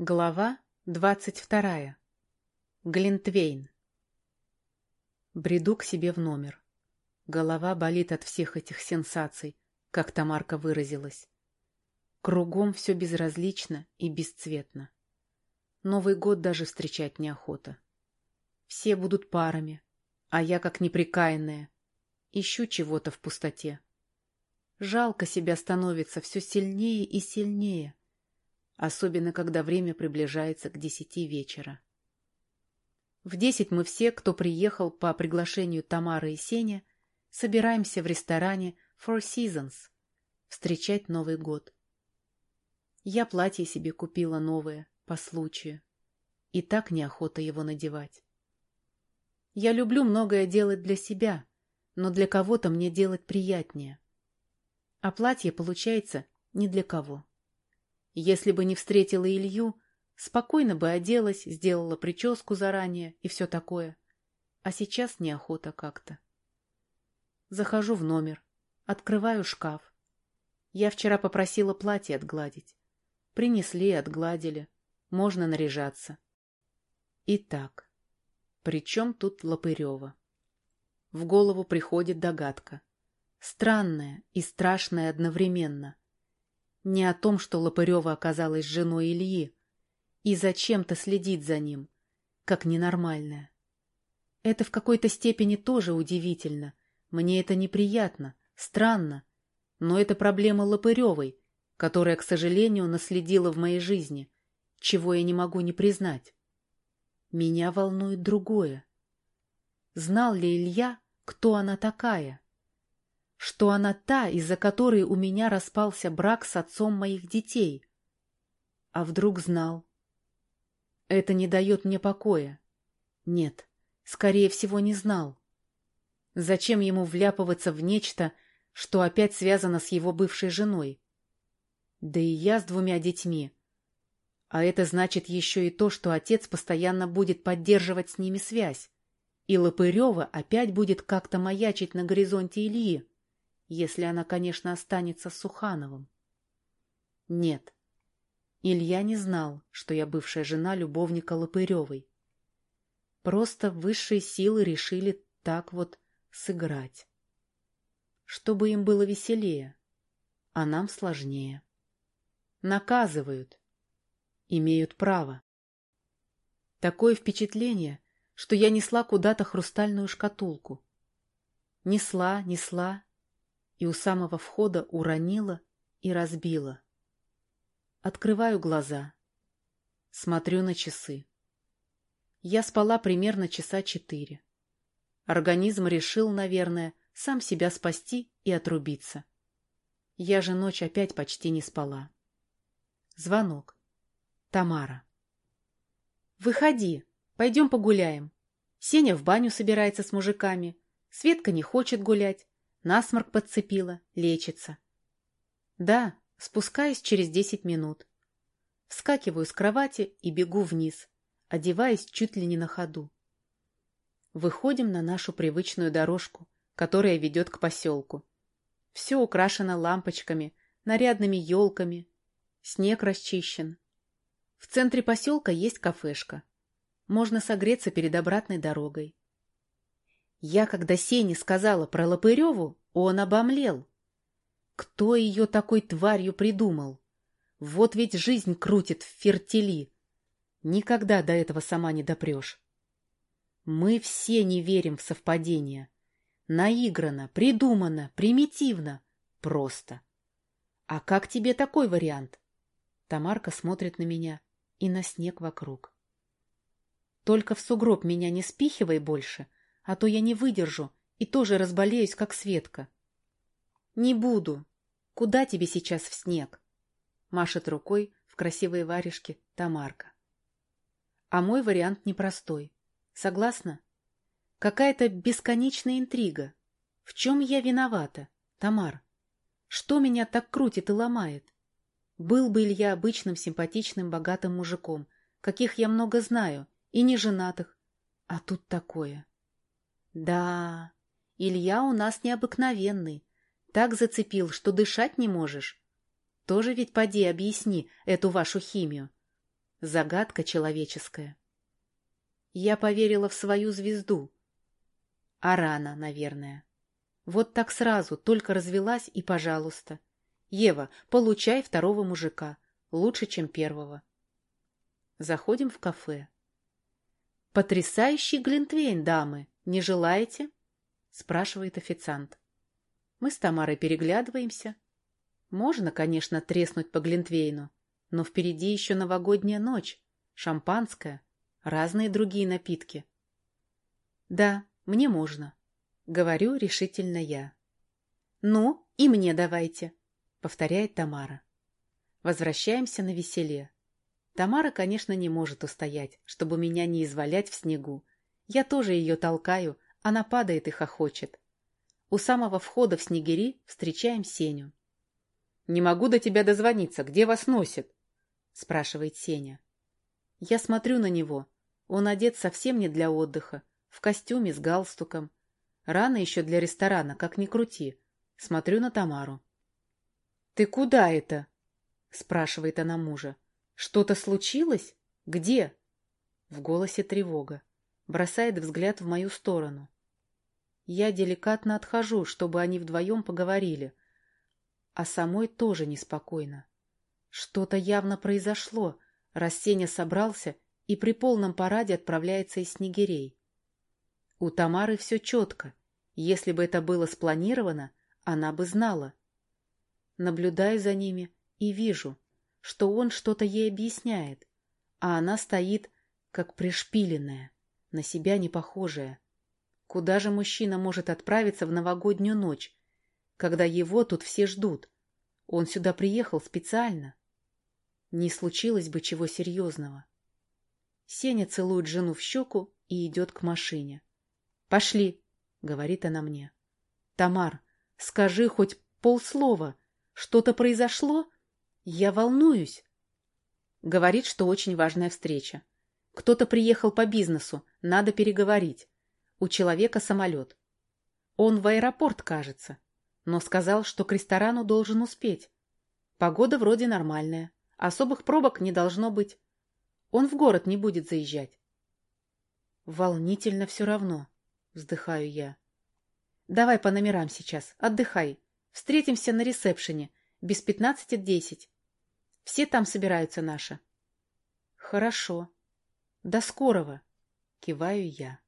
Глава двадцать вторая. Глинтвейн. Бреду к себе в номер. Голова болит от всех этих сенсаций, как Тамарка выразилась. Кругом все безразлично и бесцветно. Новый год даже встречать неохота. Все будут парами, а я, как неприкаянная, ищу чего-то в пустоте. Жалко себя становится все сильнее и сильнее особенно когда время приближается к десяти вечера. В десять мы все, кто приехал по приглашению Тамары и Сеня, собираемся в ресторане Four Seasons встречать Новый год. Я платье себе купила новое, по случаю, и так неохота его надевать. Я люблю многое делать для себя, но для кого-то мне делать приятнее. А платье получается не для кого. Если бы не встретила Илью, спокойно бы оделась, сделала прическу заранее и все такое. А сейчас неохота как-то. Захожу в номер, открываю шкаф. Я вчера попросила платье отгладить. Принесли, отгладили. Можно наряжаться. Итак, при чем тут Лопырева? В голову приходит догадка. Странная и страшная одновременно. Не о том, что Лопырева оказалась женой Ильи и зачем-то следит за ним, как ненормальная. Это в какой-то степени тоже удивительно. Мне это неприятно, странно. Но это проблема Лопыревой, которая, к сожалению, наследила в моей жизни, чего я не могу не признать. Меня волнует другое. Знал ли Илья, кто она такая? Что она та, из-за которой у меня распался брак с отцом моих детей. А вдруг знал? Это не дает мне покоя. Нет, скорее всего, не знал. Зачем ему вляпываться в нечто, что опять связано с его бывшей женой? Да и я с двумя детьми. А это значит еще и то, что отец постоянно будет поддерживать с ними связь. И Лопырева опять будет как-то маячить на горизонте Ильи если она, конечно, останется с Сухановым. Нет, Илья не знал, что я бывшая жена любовника Лопыревой. Просто высшие силы решили так вот сыграть. Чтобы им было веселее, а нам сложнее. Наказывают. Имеют право. Такое впечатление, что я несла куда-то хрустальную шкатулку. Несла, несла и у самого входа уронила и разбила. Открываю глаза. Смотрю на часы. Я спала примерно часа четыре. Организм решил, наверное, сам себя спасти и отрубиться. Я же ночь опять почти не спала. Звонок. Тамара. «Выходи, пойдем погуляем. Сеня в баню собирается с мужиками. Светка не хочет гулять. Насморк подцепила, лечится. Да, спускаюсь через десять минут. Вскакиваю с кровати и бегу вниз, одеваясь чуть ли не на ходу. Выходим на нашу привычную дорожку, которая ведет к поселку. Все украшено лампочками, нарядными елками. Снег расчищен. В центре поселка есть кафешка. Можно согреться перед обратной дорогой. Я, когда Сене сказала про Лопыреву, он обомлел. Кто ее такой тварью придумал? Вот ведь жизнь крутит в фертили. Никогда до этого сама не допрешь. Мы все не верим в совпадения. Наиграно, придумано, примитивно. Просто. А как тебе такой вариант? Тамарка смотрит на меня и на снег вокруг. Только в сугроб меня не спихивай больше — а то я не выдержу и тоже разболеюсь, как Светка. — Не буду. Куда тебе сейчас в снег? — машет рукой в красивые варежки Тамарка. А мой вариант непростой. Согласна? Какая-то бесконечная интрига. В чем я виновата, Тамар? Что меня так крутит и ломает? Был бы Илья обычным, симпатичным, богатым мужиком, каких я много знаю, и не женатых. А тут такое. Да, Илья у нас необыкновенный. Так зацепил, что дышать не можешь. Тоже ведь поди объясни эту вашу химию. Загадка человеческая. Я поверила в свою звезду. А рано, наверное. Вот так сразу, только развелась и пожалуйста. Ева, получай второго мужика. Лучше, чем первого. Заходим в кафе. «Потрясающий глинтвейн, дамы! Не желаете?» — спрашивает официант. Мы с Тамарой переглядываемся. Можно, конечно, треснуть по глинтвейну, но впереди еще новогодняя ночь, шампанское, разные другие напитки. Да, мне можно. Говорю решительно я. Ну, и мне давайте, повторяет Тамара. Возвращаемся на веселе. Тамара, конечно, не может устоять, чтобы меня не извалять в снегу. Я тоже ее толкаю, она падает и хохочет. У самого входа в снегири встречаем Сеню. — Не могу до тебя дозвониться. Где вас носит? — спрашивает Сеня. Я смотрю на него. Он одет совсем не для отдыха, в костюме с галстуком. Рано еще для ресторана, как ни крути. Смотрю на Тамару. — Ты куда это? — спрашивает она мужа. Что-то случилось? Где? В голосе тревога. Бросает взгляд в мою сторону. Я деликатно отхожу, чтобы они вдвоем поговорили. А самой тоже неспокойно. Что-то явно произошло, раз Сеня собрался и при полном параде отправляется из снегирей. У Тамары все четко. Если бы это было спланировано, она бы знала. Наблюдаю за ними и вижу — что он что-то ей объясняет, а она стоит, как пришпиленная, на себя не похожая. Куда же мужчина может отправиться в новогоднюю ночь, когда его тут все ждут? Он сюда приехал специально. Не случилось бы чего серьезного. Сеня целует жену в щеку и идет к машине. — Пошли, — говорит она мне. — Тамар, скажи хоть полслова. Что-то произошло? Я волнуюсь. Говорит, что очень важная встреча. Кто-то приехал по бизнесу, надо переговорить. У человека самолет. Он в аэропорт, кажется, но сказал, что к ресторану должен успеть. Погода вроде нормальная, особых пробок не должно быть. Он в город не будет заезжать. Волнительно все равно, вздыхаю я. Давай по номерам сейчас, отдыхай. Встретимся на ресепшене, без пятнадцати десять. Все там собираются наши. Хорошо. До скорого. Киваю я.